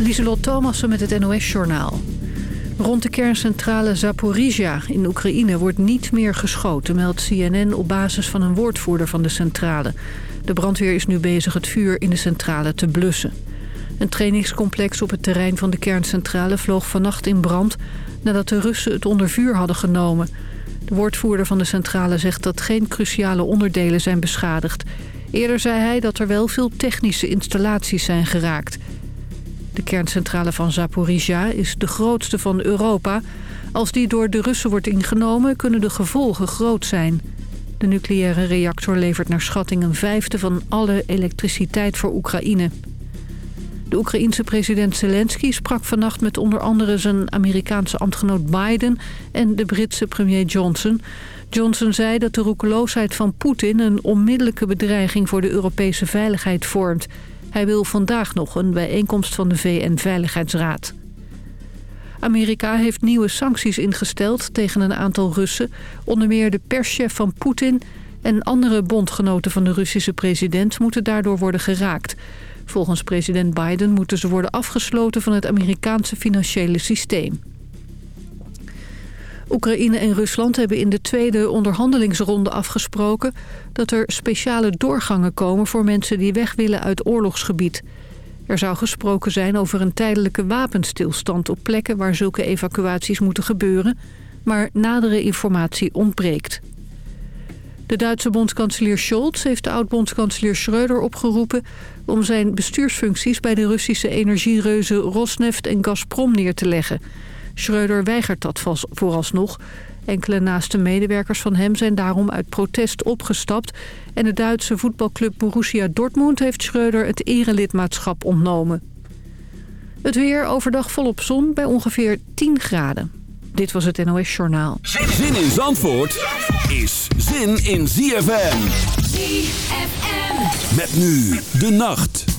Lieselot Thomassen met het NOS-journaal. Rond de kerncentrale Zaporizhia in Oekraïne wordt niet meer geschoten... meldt CNN op basis van een woordvoerder van de centrale. De brandweer is nu bezig het vuur in de centrale te blussen. Een trainingscomplex op het terrein van de kerncentrale vloog vannacht in brand... nadat de Russen het onder vuur hadden genomen. De woordvoerder van de centrale zegt dat geen cruciale onderdelen zijn beschadigd. Eerder zei hij dat er wel veel technische installaties zijn geraakt... De kerncentrale van Zaporizhia is de grootste van Europa. Als die door de Russen wordt ingenomen, kunnen de gevolgen groot zijn. De nucleaire reactor levert naar schatting een vijfde van alle elektriciteit voor Oekraïne. De Oekraïense president Zelensky sprak vannacht met onder andere zijn Amerikaanse ambtgenoot Biden en de Britse premier Johnson. Johnson zei dat de roekeloosheid van Poetin een onmiddellijke bedreiging voor de Europese veiligheid vormt. Hij wil vandaag nog een bijeenkomst van de VN-veiligheidsraad. Amerika heeft nieuwe sancties ingesteld tegen een aantal Russen. Onder meer de perschef van Poetin en andere bondgenoten van de Russische president moeten daardoor worden geraakt. Volgens president Biden moeten ze worden afgesloten van het Amerikaanse financiële systeem. Oekraïne en Rusland hebben in de tweede onderhandelingsronde afgesproken... dat er speciale doorgangen komen voor mensen die weg willen uit oorlogsgebied. Er zou gesproken zijn over een tijdelijke wapenstilstand op plekken waar zulke evacuaties moeten gebeuren... maar nadere informatie ontbreekt. De Duitse bondskanselier Scholz heeft de oud-bondskanselier Schröder opgeroepen... om zijn bestuursfuncties bij de Russische energiereuzen Rosneft en Gazprom neer te leggen... Schreuder weigert dat vooralsnog. Enkele naaste medewerkers van hem zijn daarom uit protest opgestapt... en de Duitse voetbalclub Borussia Dortmund heeft Schreuder het erelidmaatschap ontnomen. Het weer overdag volop zon bij ongeveer 10 graden. Dit was het NOS Journaal. Zin in Zandvoort is zin in ZFM. ZFM. Met nu de nacht.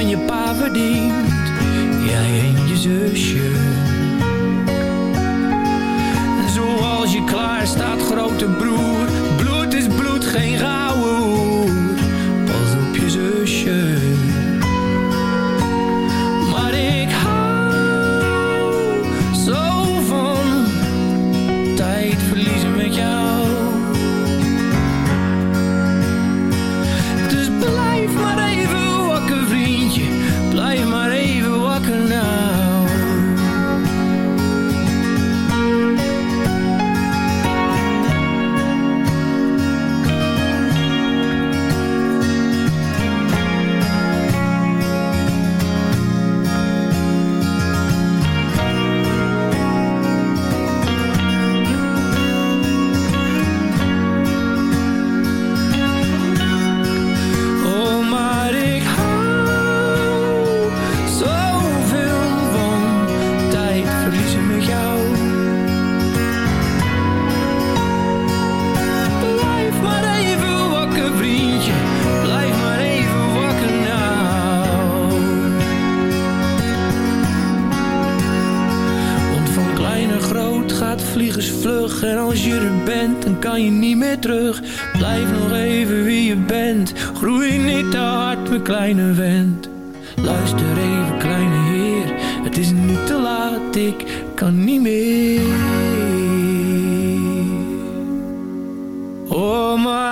Veel meer dan je pa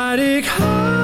maar ik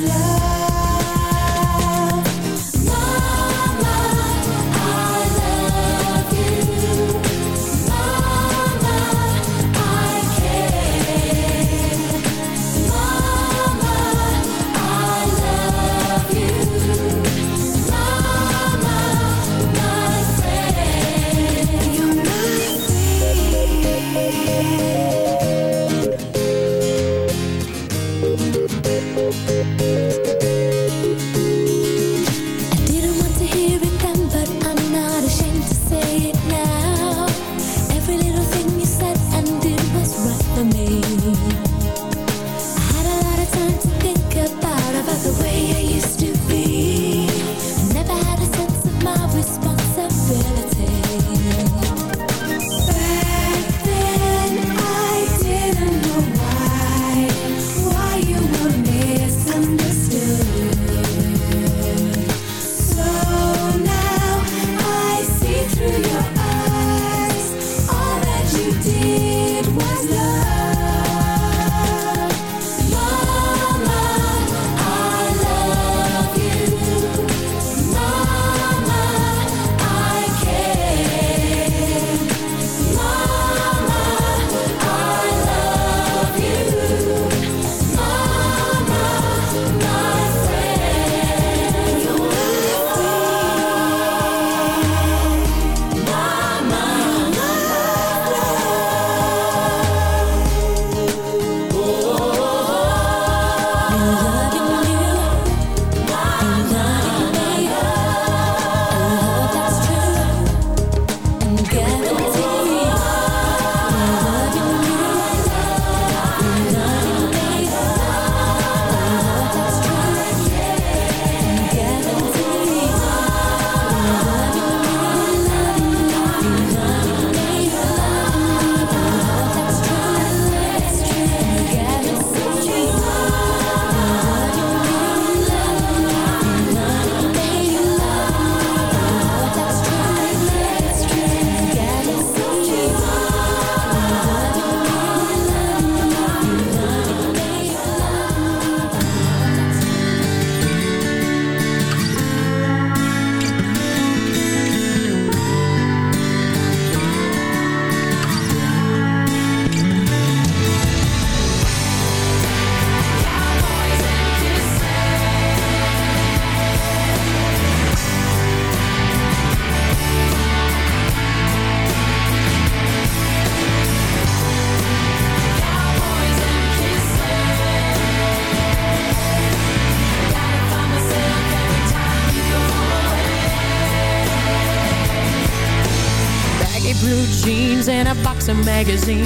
love. magazine.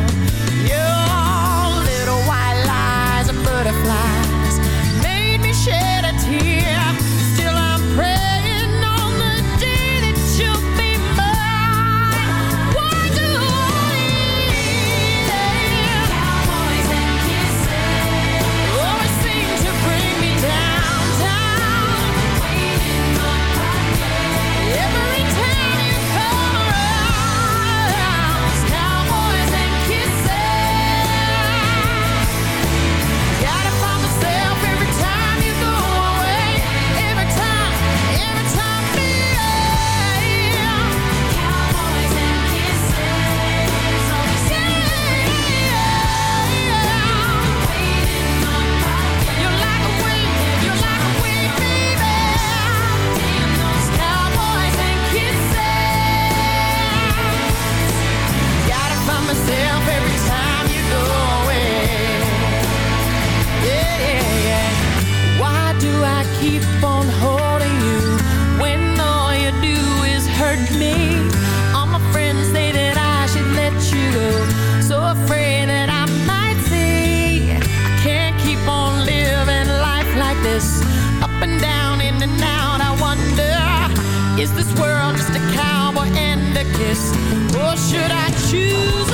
tender kiss, or should I choose?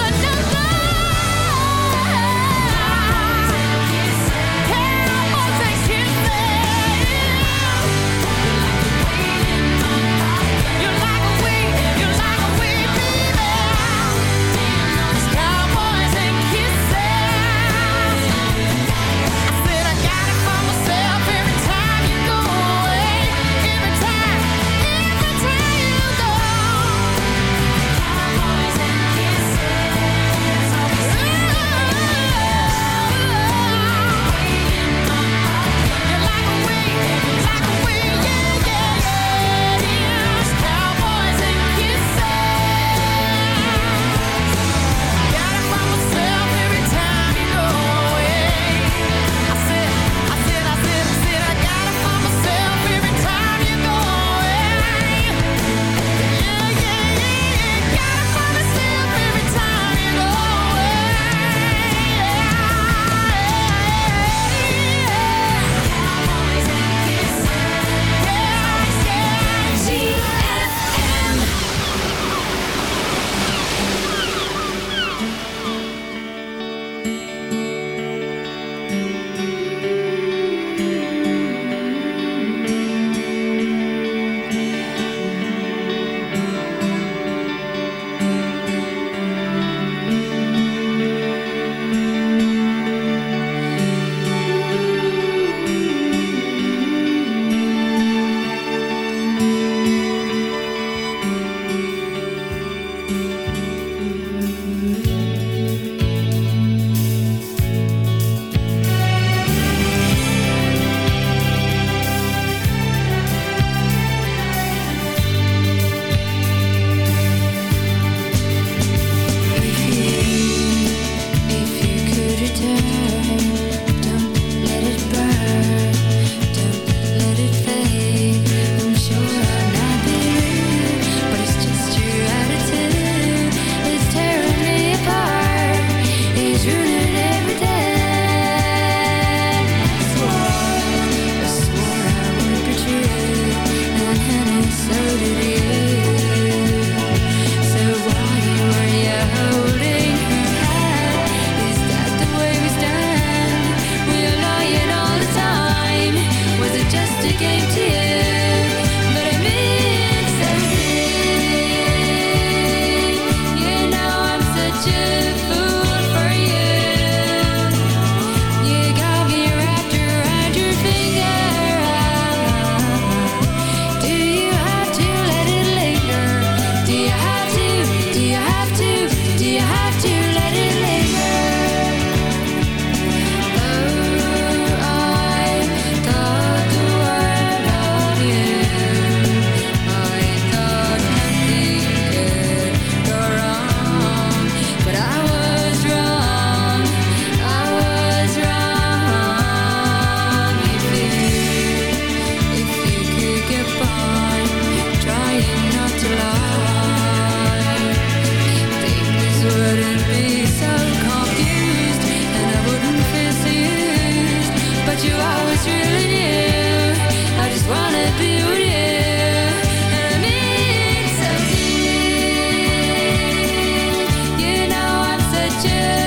just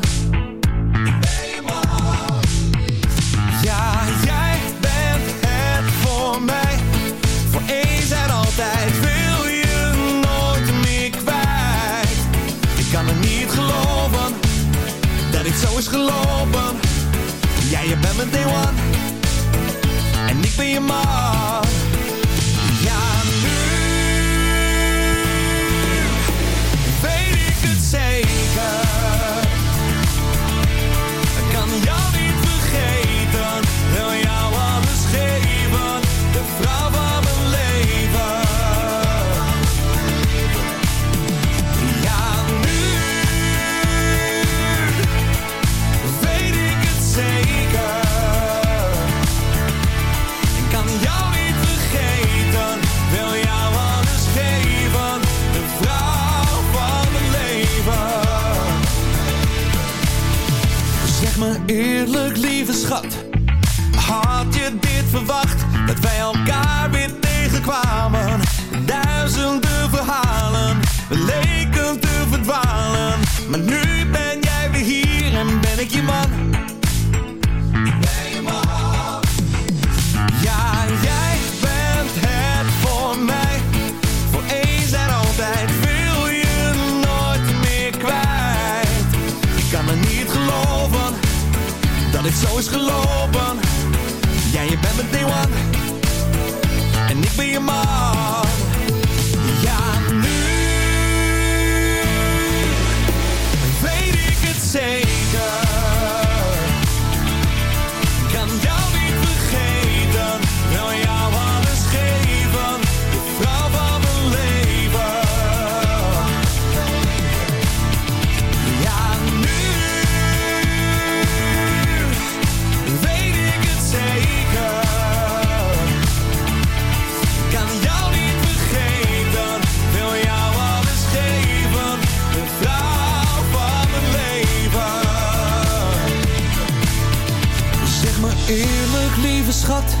moment they want. En ik ben je man. elkaar weer tegenkwamen. Duizenden verhalen, we leken te verdwalen. Maar nu ben jij weer hier en ben ik je man. Ben je man. Ja, jij bent het voor mij. Voor eens en altijd wil je nooit meer kwijt. Ik kan me niet geloven dat ik zo is gelopen. Jij, bent mijn one en ik ben je man. Schat.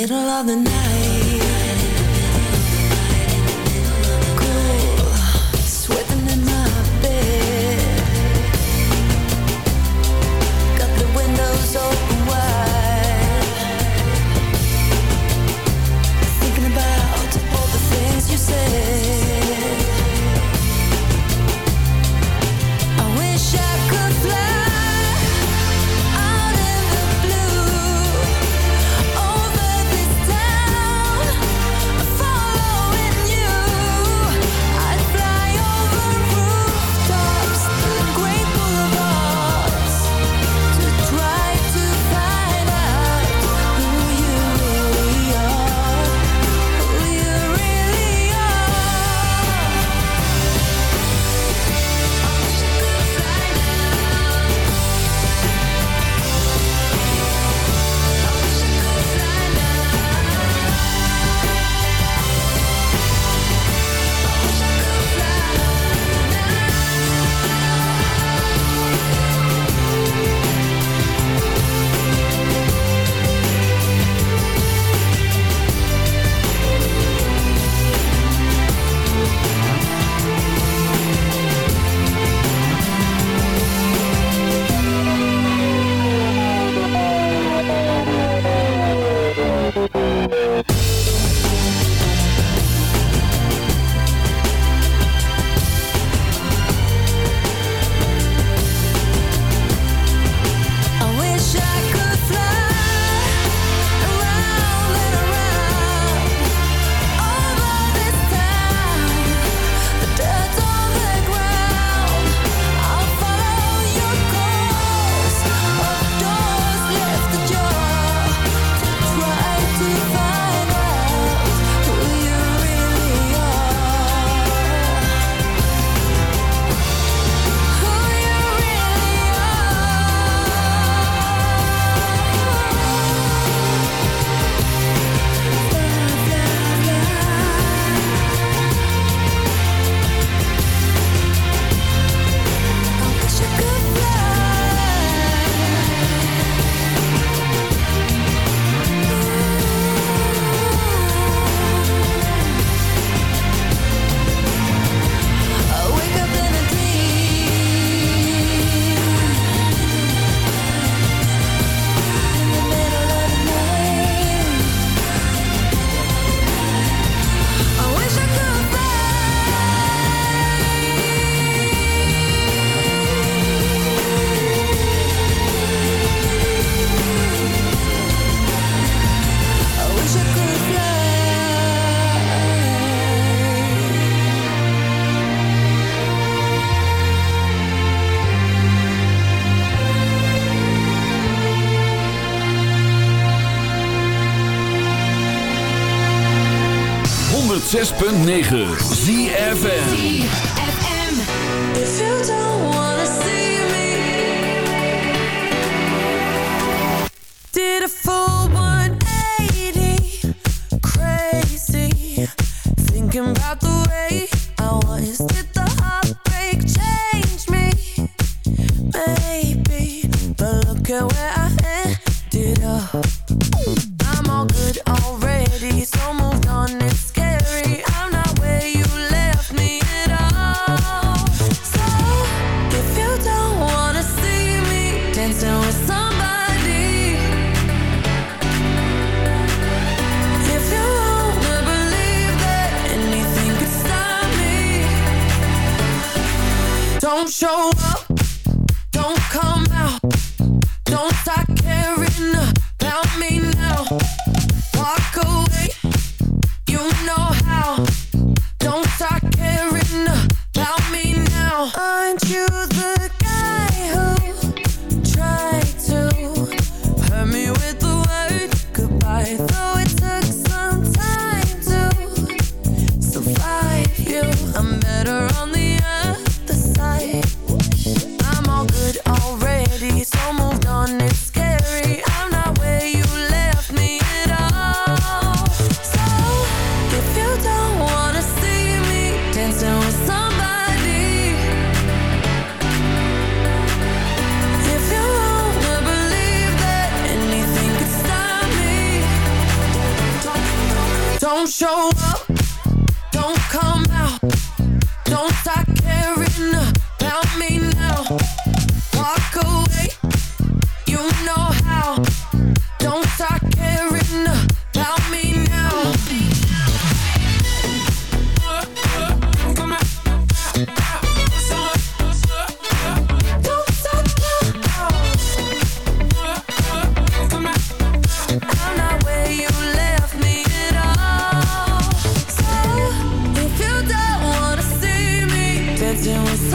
middle of the night.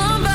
Somebody,